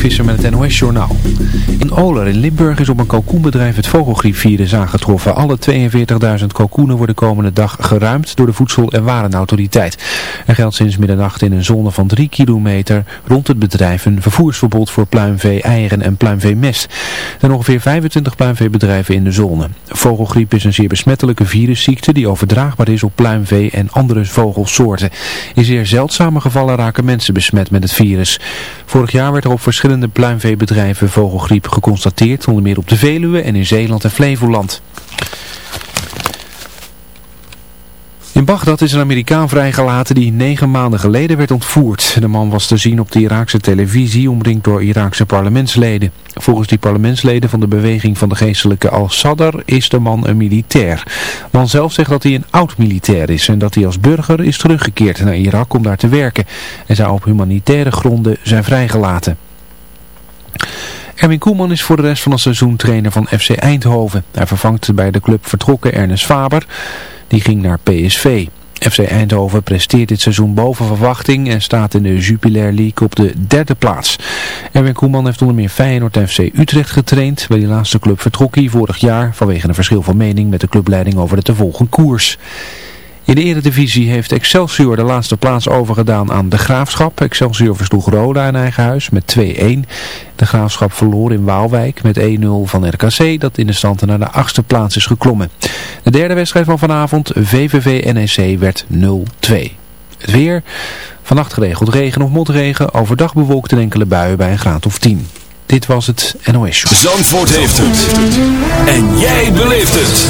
Visser met het NOS-journaal. In Oler in Limburg is op een kalkoenbedrijf het vogelgriepvirus aangetroffen. Alle 42.000 kalkoenen worden komende dag geruimd door de Voedsel- en Warenautoriteit. Er geldt sinds middernacht in een zone van 3 kilometer rond het bedrijf een vervoersverbod voor pluimvee, eieren en pluimveemest. Er zijn ongeveer 25 pluimveebedrijven in de zone. Vogelgriep is een zeer besmettelijke virusziekte die overdraagbaar is op pluimvee en andere vogelsoorten. In zeer zeldzame gevallen raken mensen besmet met het virus. Vorig jaar werd er op verschillende pluimveebedrijven vogelgriep geconstateerd, onder meer op de Veluwe en in Zeeland en Flevoland. In Bagdad is een Amerikaan vrijgelaten die negen maanden geleden werd ontvoerd. De man was te zien op de Iraakse televisie, omringd door Iraakse parlementsleden. Volgens die parlementsleden van de beweging van de geestelijke Al-Sadr is de man een militair. De man zelf zegt dat hij een oud-militair is en dat hij als burger is teruggekeerd naar Irak om daar te werken. En zou op humanitaire gronden zijn vrijgelaten. Erwin Koeman is voor de rest van het seizoen trainer van FC Eindhoven. Hij vervangt bij de club vertrokken Ernest Faber. Die ging naar PSV. FC Eindhoven presteert dit seizoen boven verwachting en staat in de Jupiler League op de derde plaats. Erwin Koeman heeft onder meer Feyenoord en FC Utrecht getraind. Bij die laatste club vertrok hij vorig jaar vanwege een verschil van mening met de clubleiding over de te volgen koers. In de eredivisie heeft Excelsior de laatste plaats overgedaan aan de Graafschap. Excelsior versloeg Roda in eigen huis met 2-1. De Graafschap verloor in Waalwijk met 1-0 van RKC dat in de stand naar de achtste plaats is geklommen. De derde wedstrijd van vanavond, VVV-NEC, werd 0-2. Het weer, vannacht geregeld regen of motregen, overdag bewolkt en enkele buien bij een graad of 10. Dit was het NOS Show. Zandvoort heeft het. En jij beleeft het.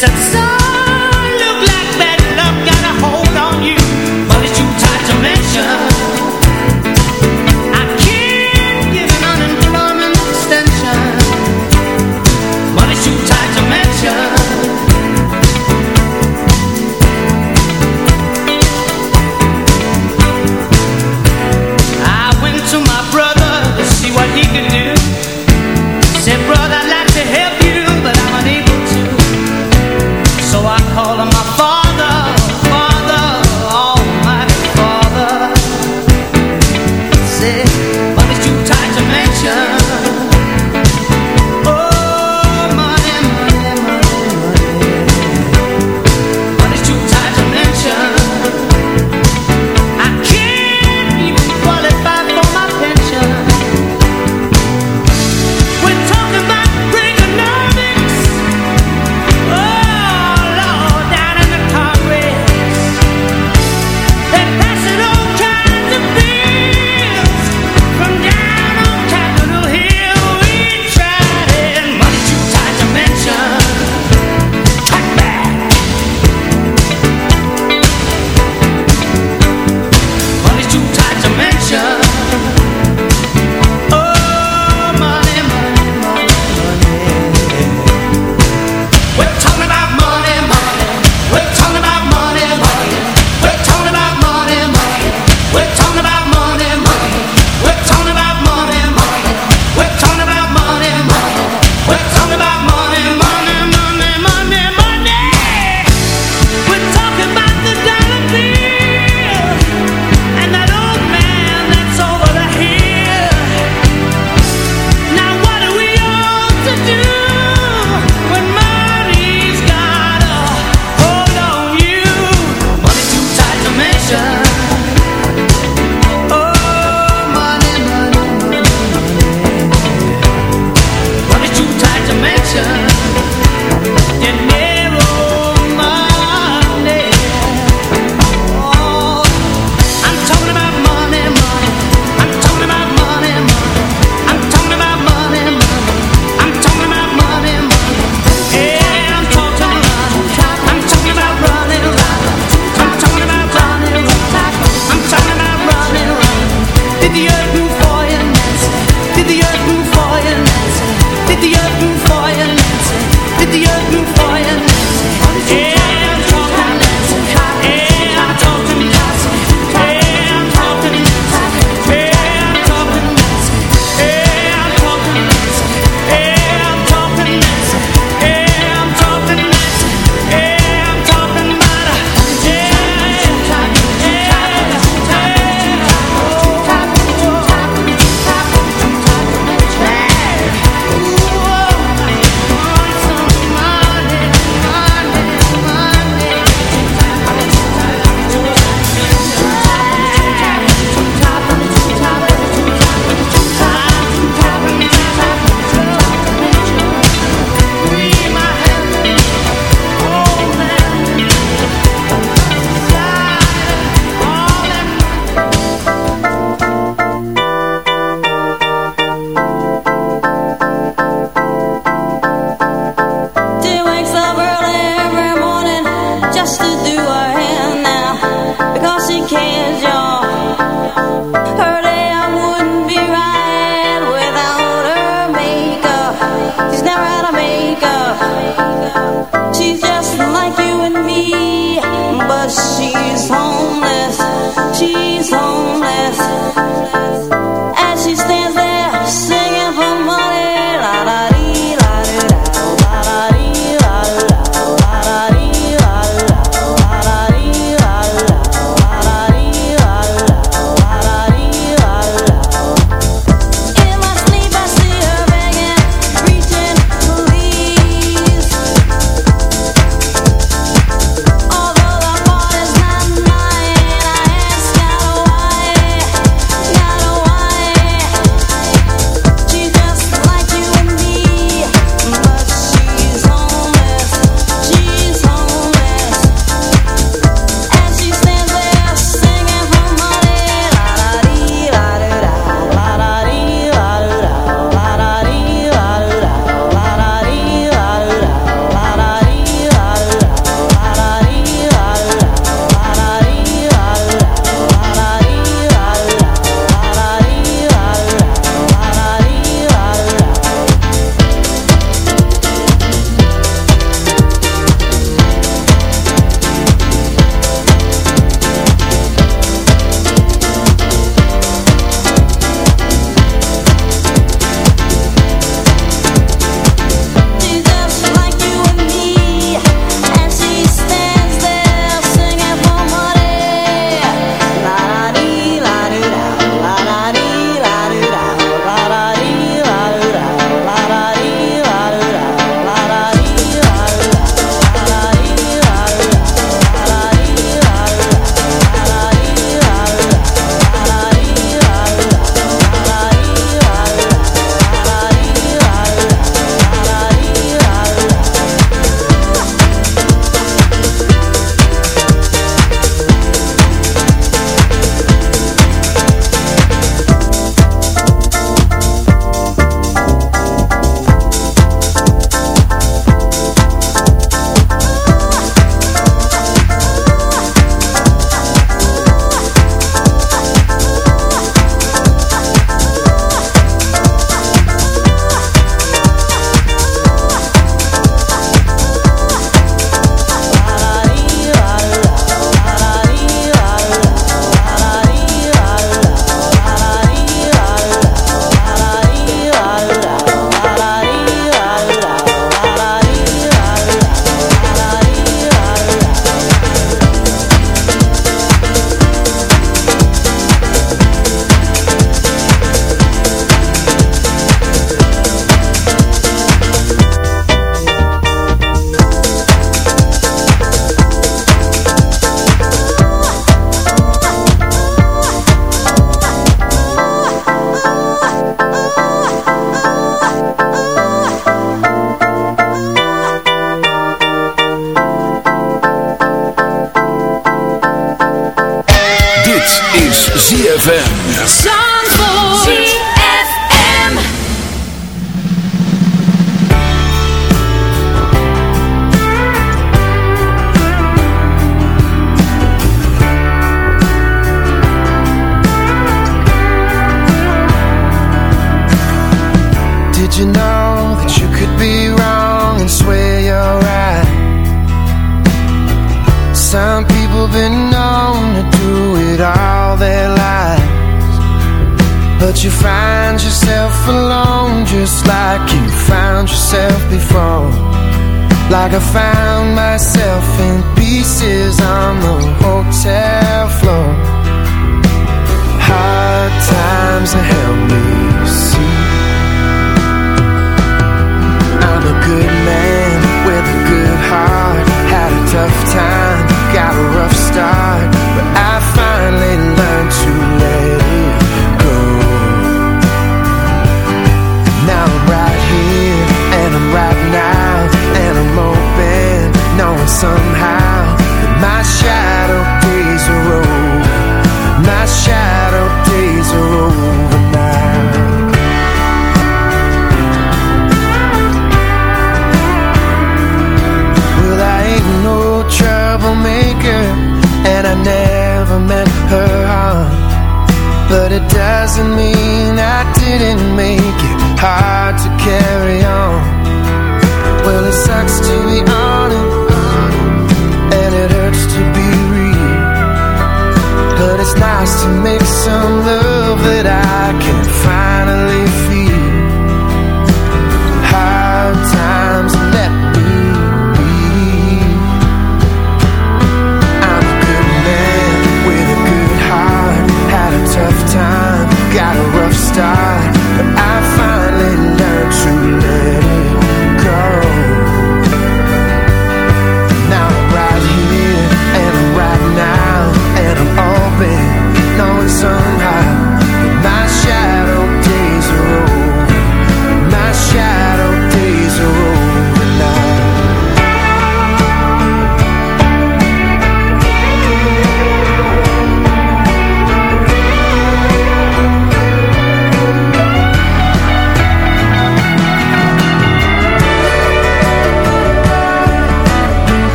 sets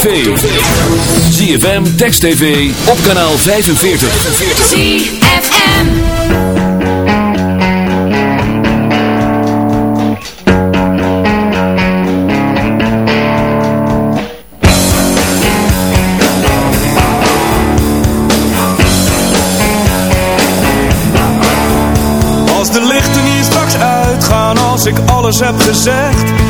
tv. ZFM, Text TV, op kanaal 45. ZFM. Als de lichten hier straks uitgaan, als ik alles heb gezegd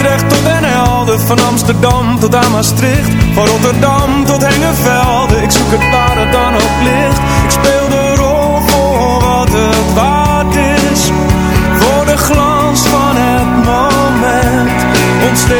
Sliedrecht tot Den van Amsterdam tot aan Maastricht, van Rotterdam tot Hengevelde. Ik zoek het waar dan ook ligt. Ik speel de rol voor wat het waard is, voor de glans van het moment. Ontsteek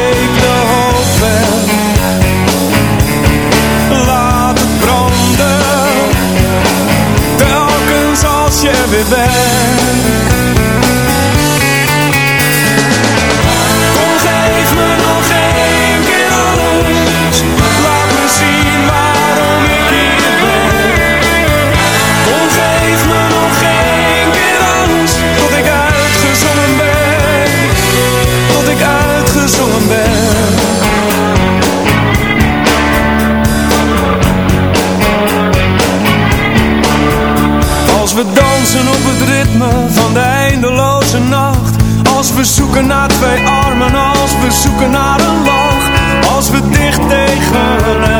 van de eindeloze nacht. Als we zoeken naar twee armen Als we zoeken naar een lach. Als we dicht tegen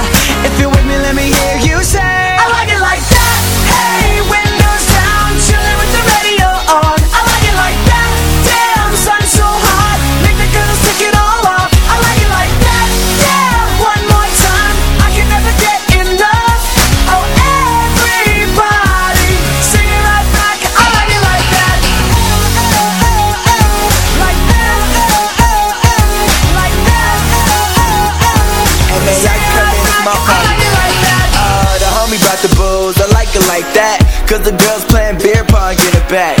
back.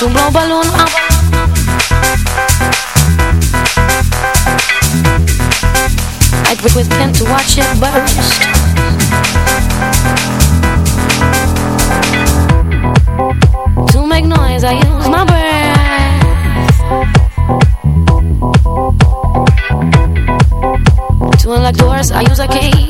To blow balloon up. I grip with pen to watch it burst. To make noise, I use my breath. To unlock doors, I use a key.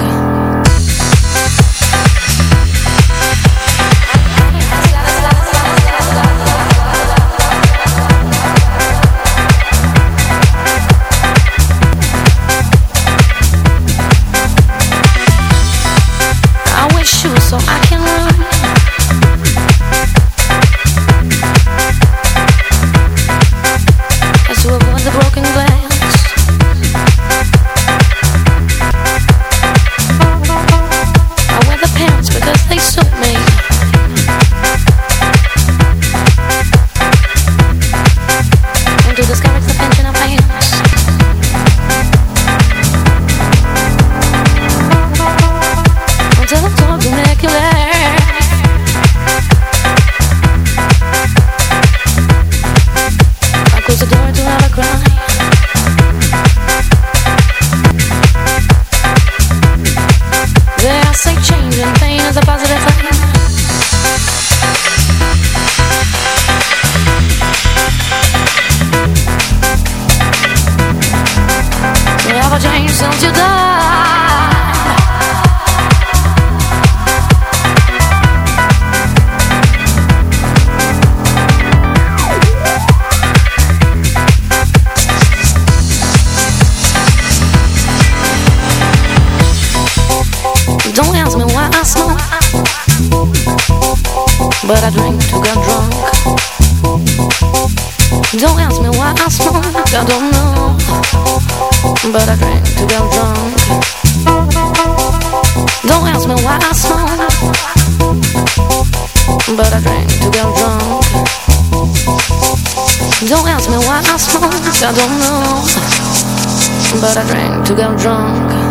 But I drink to get drunk. Don't ask me why I smoke, I don't know, but I drink to get drunk.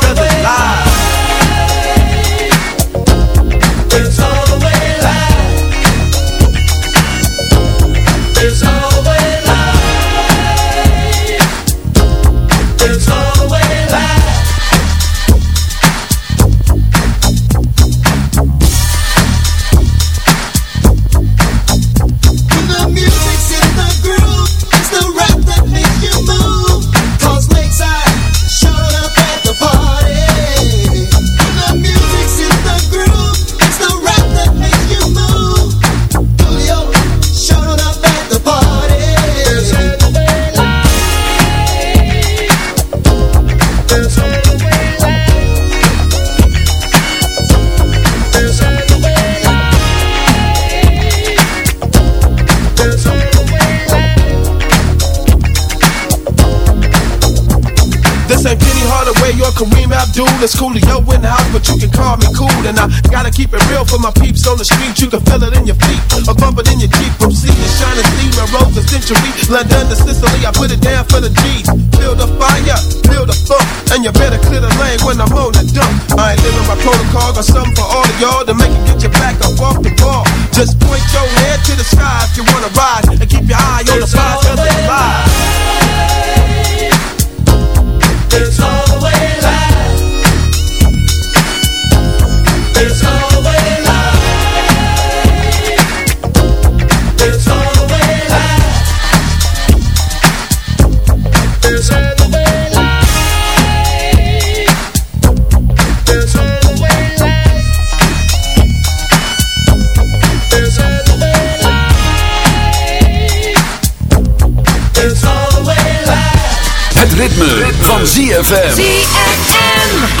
Kareem Abdul. It's Coolio in the house, but you can call me cool. And I gotta keep it real for my peeps on the street. You can feel it in your feet, or bump it in your Jeep. From sea to shining sea, my rose a century. London to Sicily, I put it down for the G's. Build a fire, build a funk, and you better clear the lane when I'm on the dump. I ain't living by protocol, got something for all of y'all to make it get your back up off the ball. Just point your head to the sky if you wanna ride, and keep your eye on the prize, cause it's live. ZFM. ZFM.